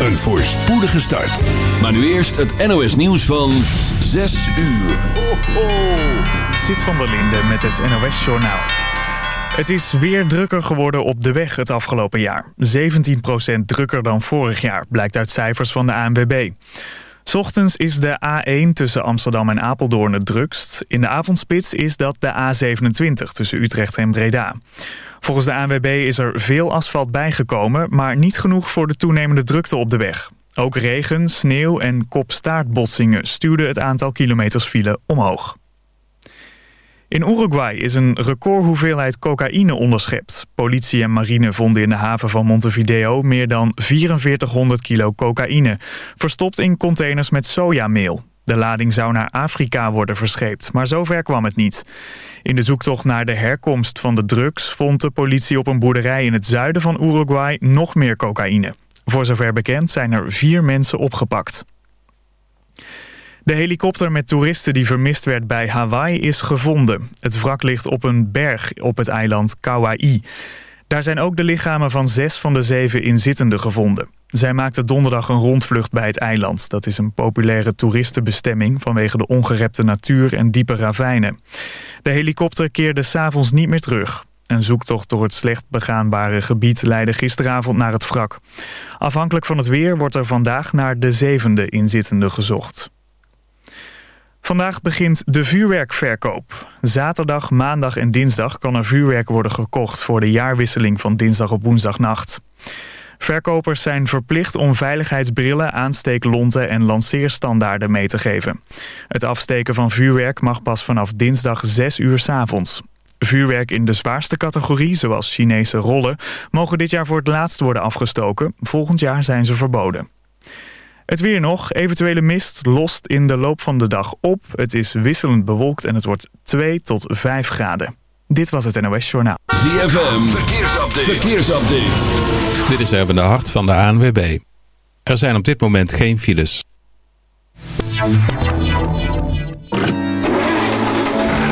Een voorspoedige start. Maar nu eerst het NOS nieuws van 6 uur. Ho, ho. Zit van der Linde met het NOS Journaal. Het is weer drukker geworden op de weg het afgelopen jaar. 17% drukker dan vorig jaar, blijkt uit cijfers van de ANWB. Ochtends is de A1 tussen Amsterdam en Apeldoorn het drukst. In de avondspits is dat de A27 tussen Utrecht en Breda. Volgens de ANWB is er veel asfalt bijgekomen... maar niet genoeg voor de toenemende drukte op de weg. Ook regen, sneeuw en kopstaartbotsingen stuurden het aantal kilometers file omhoog. In Uruguay is een recordhoeveelheid cocaïne onderschept. Politie en marine vonden in de haven van Montevideo meer dan 4400 kilo cocaïne, verstopt in containers met sojameel. De lading zou naar Afrika worden verscheept, maar zover kwam het niet. In de zoektocht naar de herkomst van de drugs vond de politie op een boerderij in het zuiden van Uruguay nog meer cocaïne. Voor zover bekend zijn er vier mensen opgepakt. De helikopter met toeristen die vermist werd bij Hawaii is gevonden. Het wrak ligt op een berg op het eiland Kauai. Daar zijn ook de lichamen van zes van de zeven inzittenden gevonden. Zij maakten donderdag een rondvlucht bij het eiland. Dat is een populaire toeristenbestemming vanwege de ongerepte natuur en diepe ravijnen. De helikopter keerde s'avonds niet meer terug. Een zoektocht door het slecht begaanbare gebied leidde gisteravond naar het wrak. Afhankelijk van het weer wordt er vandaag naar de zevende inzittende gezocht. Vandaag begint de vuurwerkverkoop. Zaterdag, maandag en dinsdag kan er vuurwerk worden gekocht... voor de jaarwisseling van dinsdag op woensdagnacht. Verkopers zijn verplicht om veiligheidsbrillen, aansteeklonten en lanceerstandaarden mee te geven. Het afsteken van vuurwerk mag pas vanaf dinsdag 6 uur s avonds. Vuurwerk in de zwaarste categorie, zoals Chinese rollen, mogen dit jaar voor het laatst worden afgestoken. Volgend jaar zijn ze verboden. Het weer nog. Eventuele mist lost in de loop van de dag op. Het is wisselend bewolkt en het wordt 2 tot 5 graden. Dit was het NOS Journaal. ZFM, verkeersupdate. verkeersupdate. Dit is even de hart van de ANWB. Er zijn op dit moment geen files.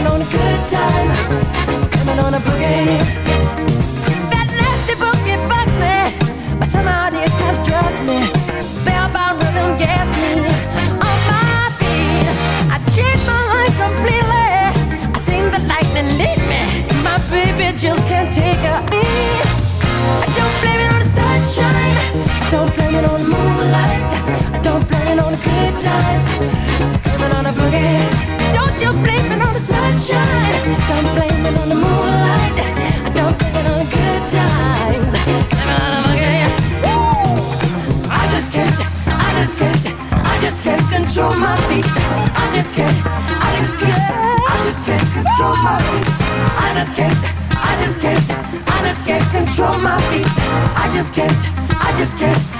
it on the good times. It on the boogie. That nasty boogie bugs me, but somehow it has struck me. Spellbound rhythm gets me on my feet. I changed my life completely. I seen the lightning lead me. My baby just can't take her in. I don't blame it on the sunshine. I don't blame it on the moonlight. I don't blame it on the good times. It on the boogie. Blame it on the sunshine. Don't blame it on the moonlight. I don't blame it on the good times. I just can't, I just can't, I just can't control my feet. I just can't, I just can't, I just can't control my feet. I just can't, I just can't, I just can't control my feet. I just can't, I just can't,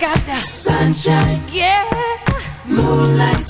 Got the sunshine, yeah, moonlight,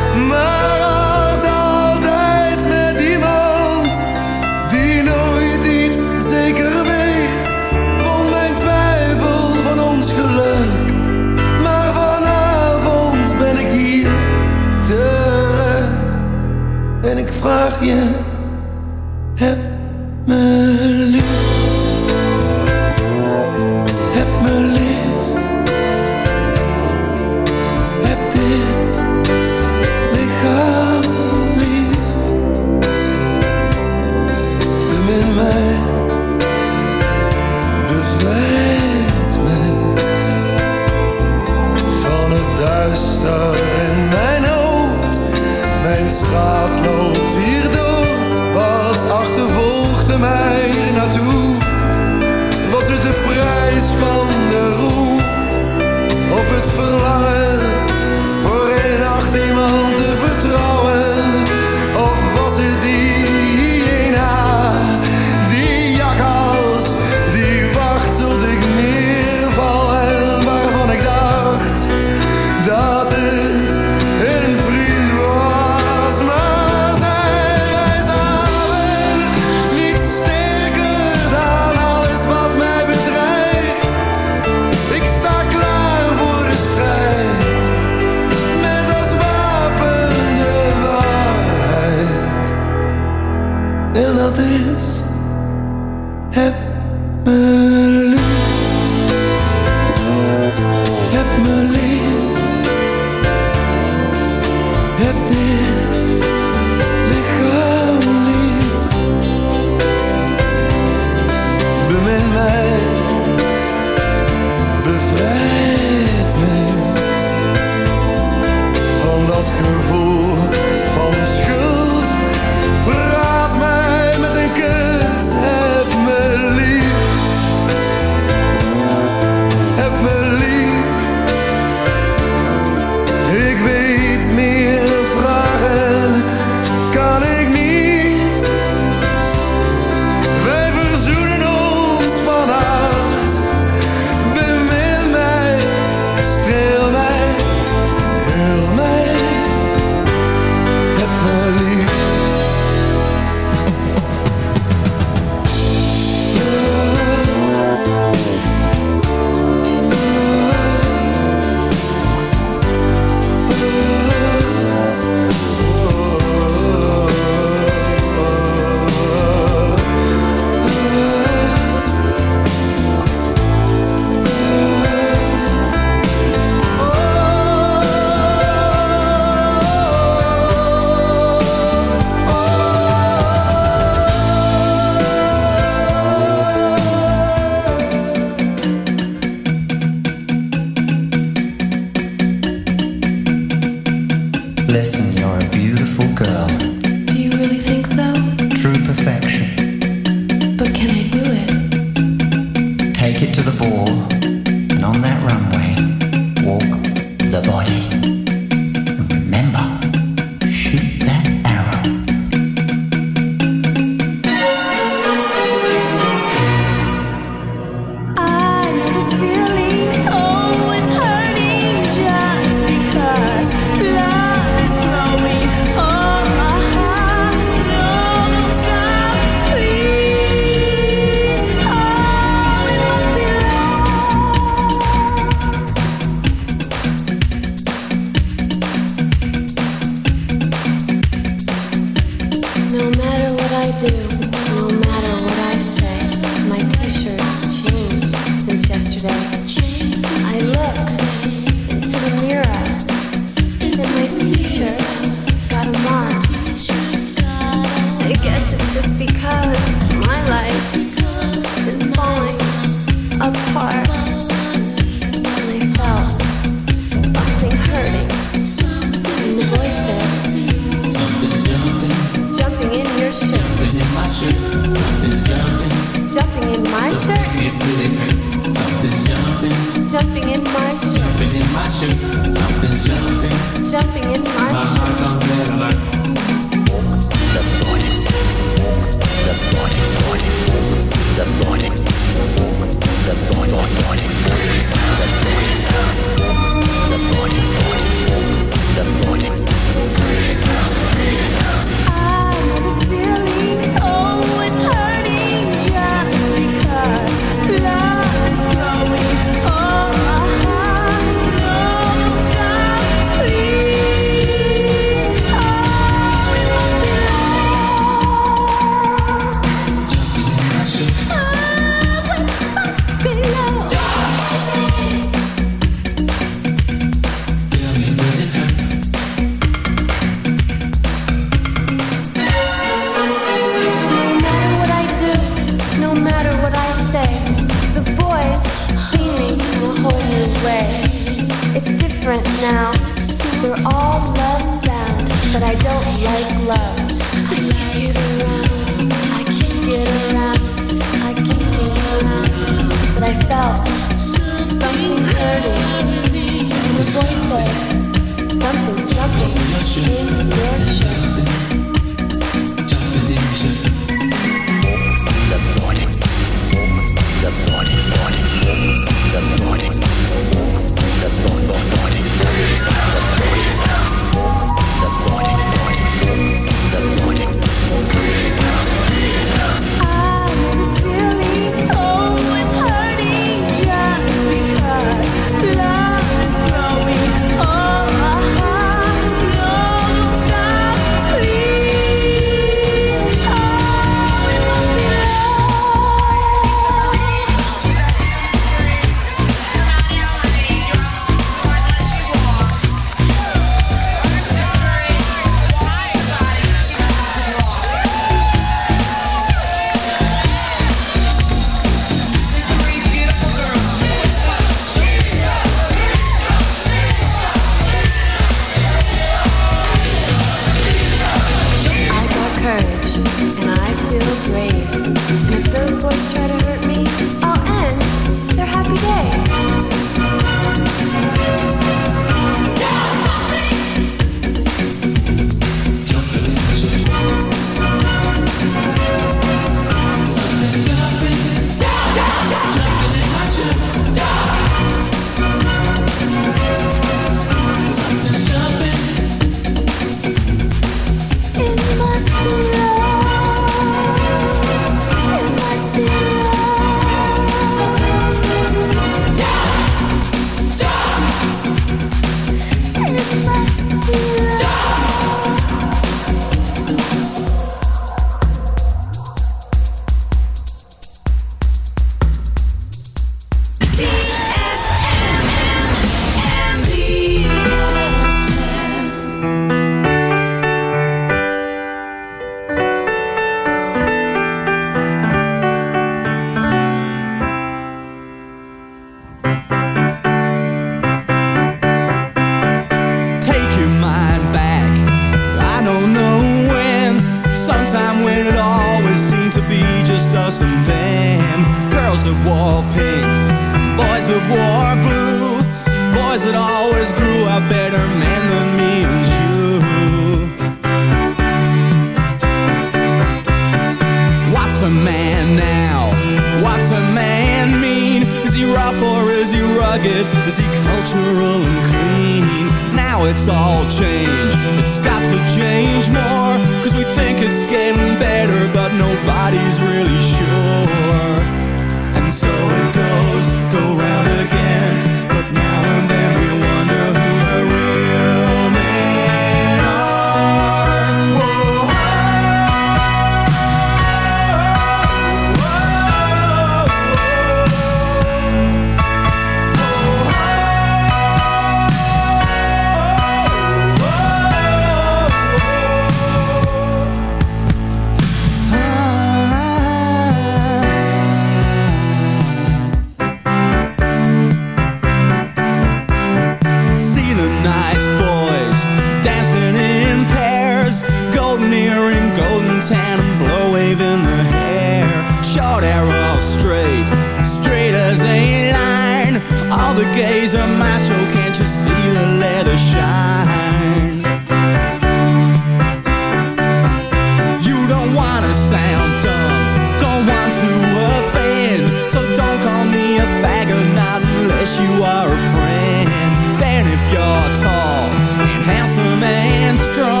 and strong,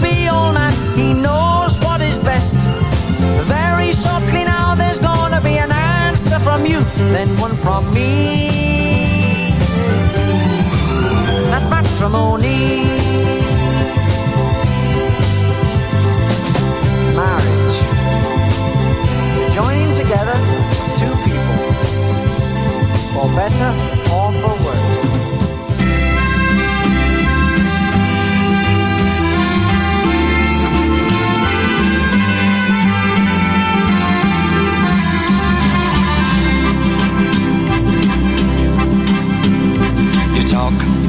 be old man. He knows what is best. Very shortly now, there's gonna be an answer from you, then one from me. That's matrimony. Marriage. Joining together two people for better or for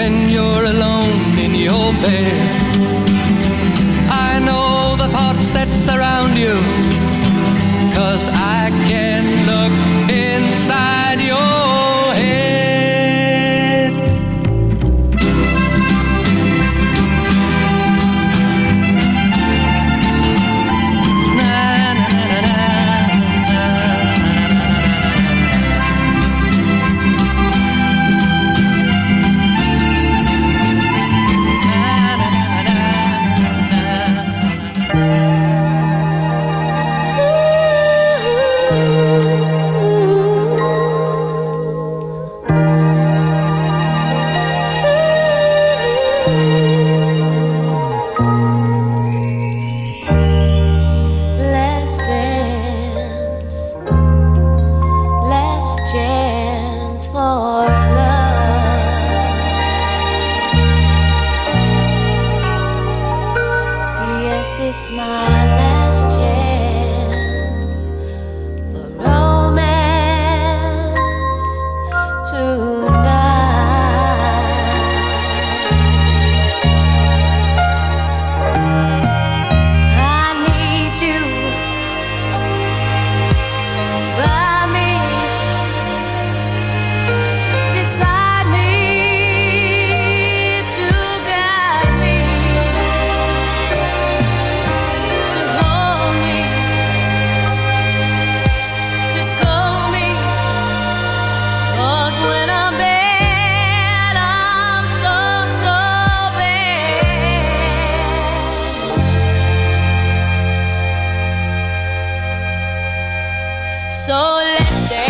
when you're alone in your bed. So let's dance.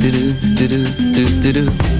do do do do do do